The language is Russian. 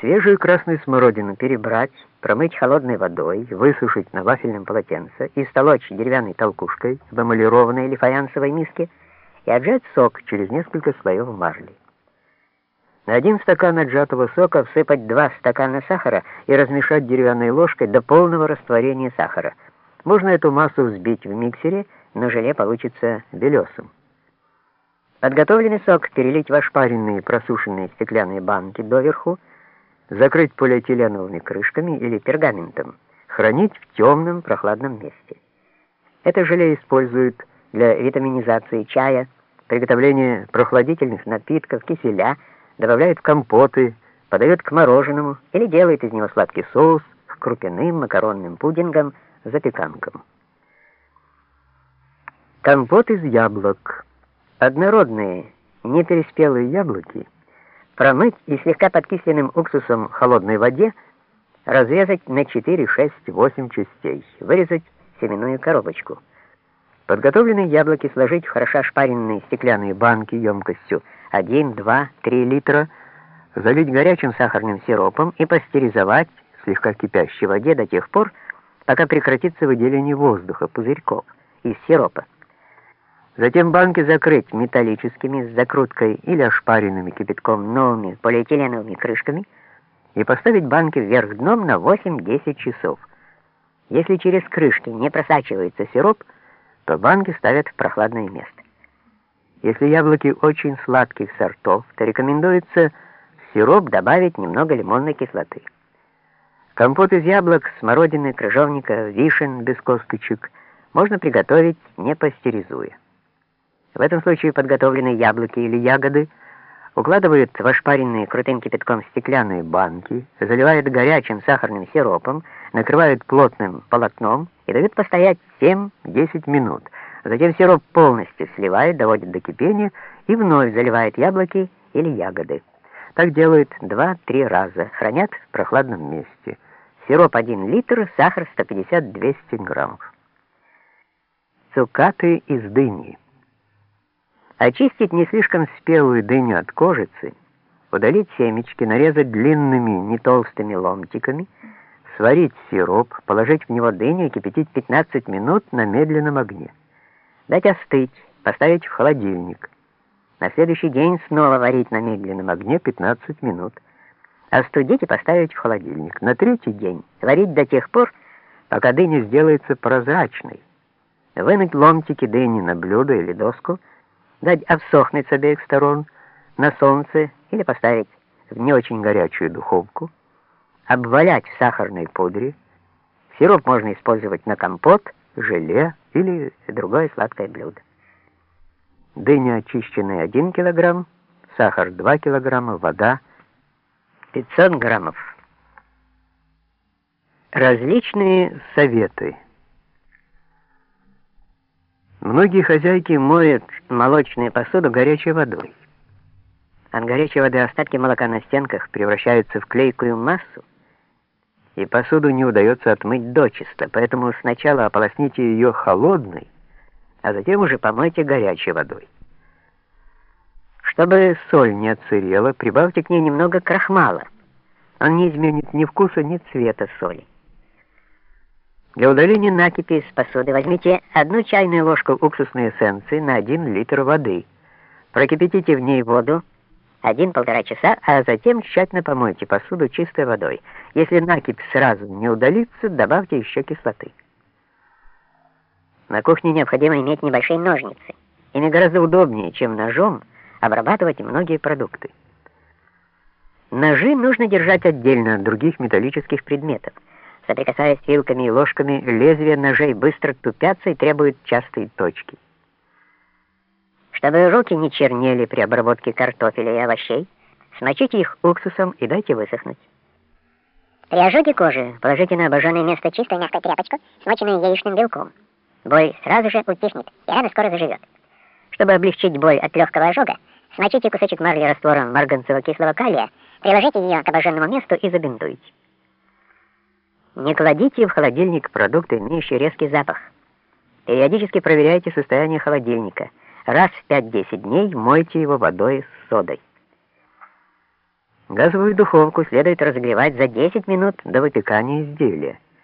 Свежую красную смородину перебрать, промыть холодной водой, высушить на вафельном полотенце и столочь деревянной толкушкой в эмалированной или фаянсовой миске и отжать сок через несколько слоев марли. На один стакан отжатого сока всыпать два стакана сахара и размешать деревянной ложкой до полного растворения сахара. Можно эту массу взбить в миксере, но желе получится белесым. Подготовленный сок перелить в ошпаренные просушенные стеклянные банки доверху, закрыть полиэтиленовыми крышками или пергаментом, хранить в темном прохладном месте. Это желе используют для витаминизации чая, приготовления прохладительных напитков, киселя, добавляют в компоты, подают к мороженому или делают из него сладкий соус к крупяным макаронным пудингам, запеканкам. Компот из яблок. Однородные, непереспелые яблоки – промыть и слегка подкисленным уксусом в холодной воде разрезать на 4, 6, 8 частей, вырезать семенную коробочку. Подготовленные яблоки сложить в хорошо шпаренные стеклянные банки емкостью 1, 2, 3 литра, залить горячим сахарным сиропом и пастеризовать в слегка кипящей воде до тех пор, пока прекратится выделение воздуха, пузырьков, из сиропа. Затем банки закрыть металлическими с закруткой или ошпаренными кипятком новыми полиэтиленовыми крышками и поставить банки вверх дном на 8-10 часов. Если через крышки не просачивается сироп, то банки ставят в прохладное место. Если яблоки очень сладких сортов, то рекомендуется в сироп добавить немного лимонной кислоты. Компот из яблок, смородины, крыжовника, вишен без косточек можно приготовить, не пастеризуя. В этом случае подготовленные яблоки или ягоды укладывают в ошпаренные крутым кипятком стеклянные банки, заливают горячим сахарным сиропом, накрывают плотным полотном и дают постоять 7-10 минут. Затем сироп полностью сливают, доводят до кипения и вновь заливают яблоки или ягоды. Так делают 2-3 раза, хранят в прохладном месте. Сироп 1 литр, сахар 150-200 граммов. Цукаты из дыни. Очистить не слишком спелую дыню от кожицы, удалить семечки, нарезать длинными, не толстыми ломтиками, сварить сироп, положить в него дыню и кипятить 15 минут на медленном огне. Дать остыть, поставить в холодильник. На следующий день снова варить на медленном огне 15 минут. Остудить и поставить в холодильник. На третий день варить до тех пор, пока дыня сделается прозрачной. Вынуть ломтики дыни на блюдо или доску, дать обсохнуть с обеих сторон на солнце или поставить в не очень горячую духовку, обвалять в сахарной пудре. Сироп можно использовать на компот, желе или другое сладкое блюдо. Дыня очищенная 1 кг, сахар 2 кг, вода 500 граммов. Различные советы. Многие хозяйки моют молочную посуду горячей водой. От горячей воды остатки молока на стенках превращаются в клейкую массу, и посуду не удается отмыть дочисто, поэтому сначала ополосните ее холодной, а затем уже помойте горячей водой. Чтобы соль не отсырела, прибавьте к ней немного крахмала. Он не изменит ни вкуса, ни цвета соли. Для удаления накипи из посуды возьмите одну чайную ложку уксусной эссенции на 1 литр воды. Прокипятите в ней воду 1-1,5 часа, а затем тщательно помойте посуду чистой водой. Если накипь сразу не удалится, добавьте еще кислоты. На кухне необходимо иметь небольшие ножницы. Ими гораздо удобнее, чем ножом, обрабатывать многие продукты. Ножи нужно держать отдельно от других металлических предметов. Соприкасаясь вилками и ложками, лезвия ножей быстро тупятся и требуют частые точки. Чтобы руки не чернели при обработке картофеля и овощей, смочите их уксусом и дайте высохнуть. При ожоге кожи положите на обожженное место чистую мягкую тряпочку, смоченную яичным белком. Боль сразу же утихнет, и рана скоро заживет. Чтобы облегчить боль от легкого ожога, смочите кусочек марли раствором марганцевого кислого калия, приложите ее к обожженному месту и забинтуйте. Не кладите в холодильник продукты, имеющие резкий запах. Периодически проверяйте состояние холодильника. Раз в 5-10 дней мойте его водой с содой. Газовую духовку следует разогревать за 10 минут до выпекания изделия.